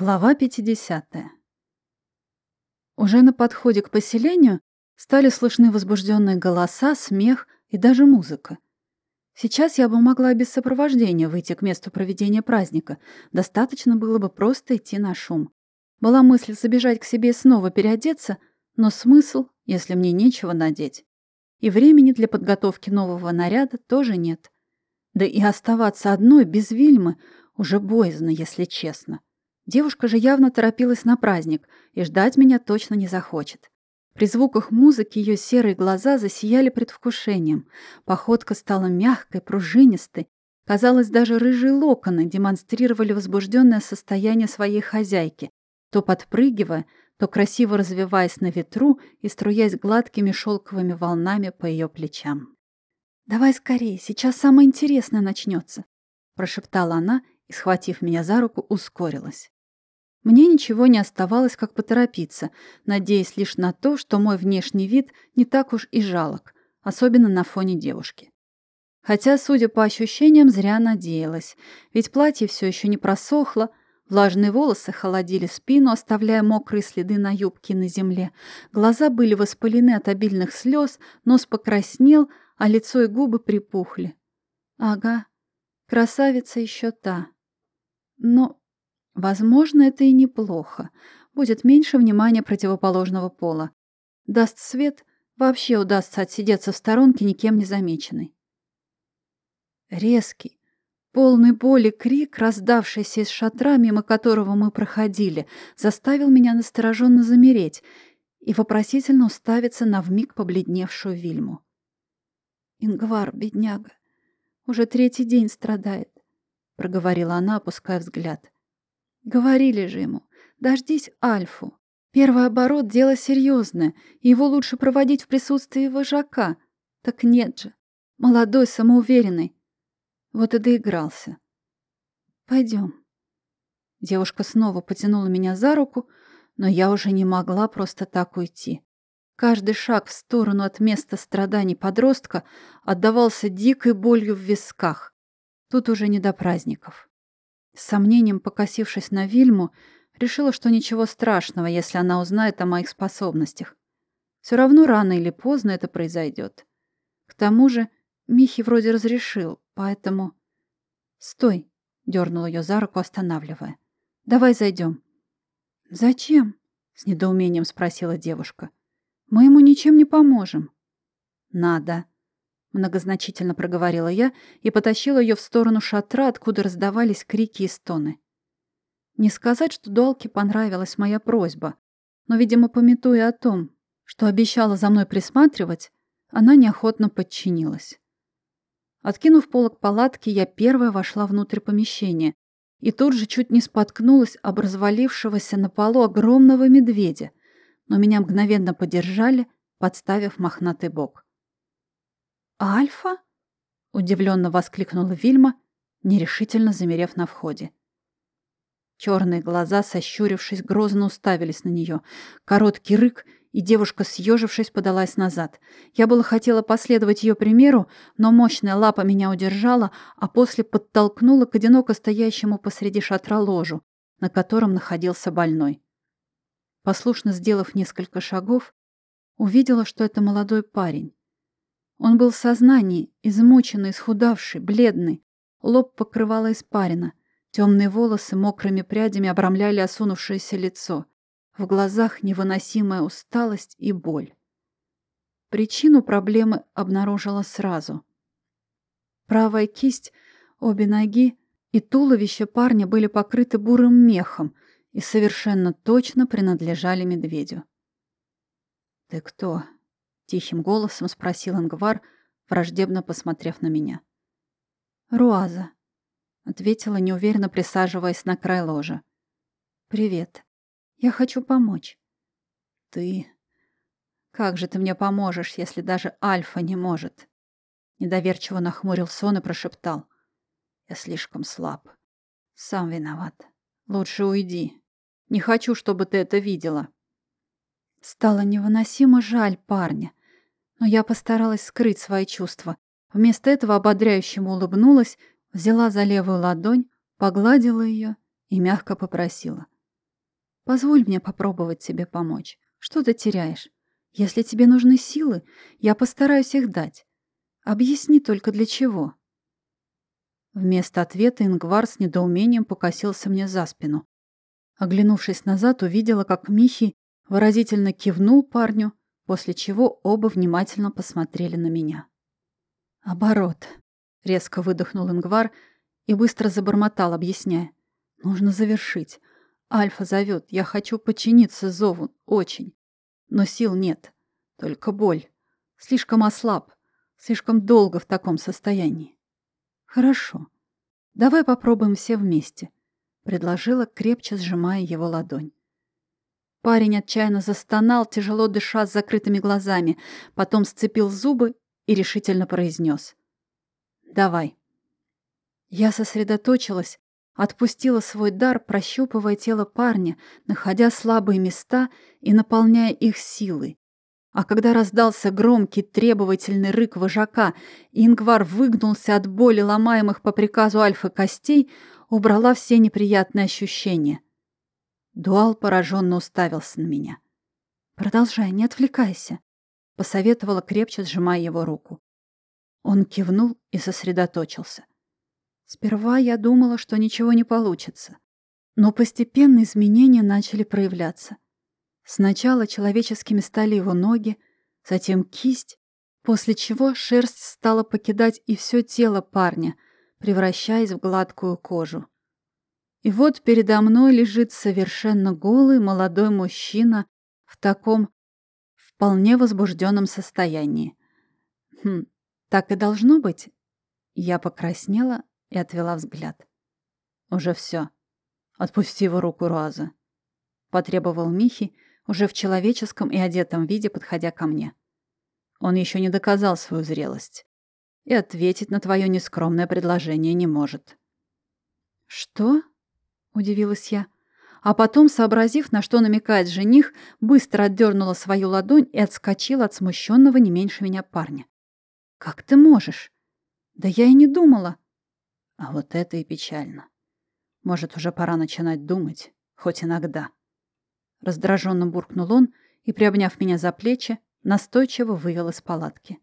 Глава 50. Уже на подходе к поселению стали слышны возбужденные голоса, смех и даже музыка. Сейчас я бы могла без сопровождения выйти к месту проведения праздника. Достаточно было бы просто идти на шум. Была мысль забежать к себе и снова переодеться, но смысл, если мне нечего надеть. И времени для подготовки нового наряда тоже нет. Да и оставаться одной без Вильмы уже боязно, если честно. Девушка же явно торопилась на праздник и ждать меня точно не захочет. При звуках музыки ее серые глаза засияли предвкушением. Походка стала мягкой, пружинистой. Казалось, даже рыжие локоны демонстрировали возбужденное состояние своей хозяйки, то подпрыгивая, то красиво развиваясь на ветру и струясь гладкими шелковыми волнами по ее плечам. «Давай скорее, сейчас самое интересное начнется», — прошептала она и, схватив меня за руку, ускорилась. Мне ничего не оставалось, как поторопиться, надеясь лишь на то, что мой внешний вид не так уж и жалок, особенно на фоне девушки. Хотя, судя по ощущениям, зря надеялась, ведь платье все еще не просохло, влажные волосы холодили спину, оставляя мокрые следы на юбке на земле, глаза были воспалены от обильных слез, нос покраснел, а лицо и губы припухли. Ага, красавица еще та. Но Возможно, это и неплохо. Будет меньше внимания противоположного пола. Даст свет, вообще удастся отсидеться в сторонке, никем не замеченный. Резкий, полный боли крик, раздавшийся из шатра, мимо которого мы проходили, заставил меня настороженно замереть и вопросительно уставиться на вмиг побледневшую Вильму. «Ингвар, бедняга, уже третий день страдает», — проговорила она, опуская взгляд. Говорили же ему, дождись Альфу. Первый оборот — дело серьезное, его лучше проводить в присутствии вожака. Так нет же, молодой, самоуверенный. Вот и доигрался. Пойдем. Девушка снова потянула меня за руку, но я уже не могла просто так уйти. Каждый шаг в сторону от места страданий подростка отдавался дикой болью в висках. Тут уже не до праздников. С сомнением покосившись на Вильму, решила, что ничего страшного, если она узнает о моих способностях. Все равно рано или поздно это произойдет. К тому же Михи вроде разрешил, поэтому... «Стой!» — дернул ее за руку, останавливая. «Давай зайдем». «Зачем?» — с недоумением спросила девушка. «Мы ему ничем не поможем». «Надо», Многозначительно проговорила я и потащила ее в сторону шатра, откуда раздавались крики и стоны. Не сказать, что Долке понравилась моя просьба, но, видимо, пометуя о том, что обещала за мной присматривать, она неохотно подчинилась. Откинув полок палатки, я первая вошла внутрь помещения и тут же чуть не споткнулась об развалившегося на полу огромного медведя, но меня мгновенно подержали, подставив мохнатый бок. «Альфа?» — удивленно воскликнула Вильма, нерешительно замерев на входе. Черные глаза, сощурившись, грозно уставились на нее. Короткий рык, и девушка, съежившись, подалась назад. Я было хотела последовать ее примеру, но мощная лапа меня удержала, а после подтолкнула к одиноко стоящему посреди шатра ложу, на котором находился больной. Послушно сделав несколько шагов, увидела, что это молодой парень. Он был в сознании, измученный, исхудавший, бледный. Лоб покрывала испарина. Темные волосы мокрыми прядями обрамляли осунувшееся лицо. В глазах невыносимая усталость и боль. Причину проблемы обнаружила сразу. Правая кисть, обе ноги и туловище парня были покрыты бурым мехом и совершенно точно принадлежали медведю. «Ты кто?» Тихим голосом спросил Ангвар, враждебно посмотрев на меня. «Руаза», — ответила, неуверенно присаживаясь на край ложа. «Привет. Я хочу помочь». «Ты... Как же ты мне поможешь, если даже Альфа не может?» Недоверчиво нахмурился он и прошептал. «Я слишком слаб. Сам виноват. Лучше уйди. Не хочу, чтобы ты это видела». Стало невыносимо жаль парня, но я постаралась скрыть свои чувства. Вместо этого ободряюще улыбнулась, взяла за левую ладонь, погладила ее и мягко попросила. Позволь мне попробовать тебе помочь. Что ты теряешь? Если тебе нужны силы, я постараюсь их дать. Объясни только для чего». Вместо ответа Ингвар с недоумением покосился мне за спину. Оглянувшись назад, увидела, как Михи выразительно кивнул парню, после чего оба внимательно посмотрели на меня. «Оборот», — резко выдохнул Ингвар и быстро забормотал, объясняя. «Нужно завершить. Альфа зовет. Я хочу подчиниться зову. Очень. Но сил нет. Только боль. Слишком ослаб. Слишком долго в таком состоянии. Хорошо. Давай попробуем все вместе, предложила, крепче сжимая его ладонь. Парень отчаянно застонал, тяжело дыша с закрытыми глазами, потом сцепил зубы и решительно произнес. «Давай». Я сосредоточилась, отпустила свой дар, прощупывая тело парня, находя слабые места и наполняя их силой. А когда раздался громкий требовательный рык вожака, и Ингвар выгнулся от боли ломаемых по приказу Альфа костей, убрала все неприятные ощущения. Дуал пораженно уставился на меня. «Продолжай, не отвлекайся», — посоветовала крепче, сжимая его руку. Он кивнул и сосредоточился. Сперва я думала, что ничего не получится. Но постепенно изменения начали проявляться. Сначала человеческими стали его ноги, затем кисть, после чего шерсть стала покидать и все тело парня, превращаясь в гладкую кожу. И вот передо мной лежит совершенно голый молодой мужчина в таком вполне возбужденном состоянии. Хм, так и должно быть. Я покраснела и отвела взгляд. «Уже все. Отпусти его руку, Руаза», — потребовал Михи, уже в человеческом и одетом виде, подходя ко мне. «Он еще не доказал свою зрелость и ответить на твое нескромное предложение не может». «Что?» — удивилась я. А потом, сообразив, на что намекает жених, быстро отдернула свою ладонь и отскочила от смущенного не меньше меня парня. «Как ты можешь?» «Да я и не думала». А вот это и печально. Может, уже пора начинать думать, хоть иногда. Раздраженно буркнул он и, приобняв меня за плечи, настойчиво вывел из палатки.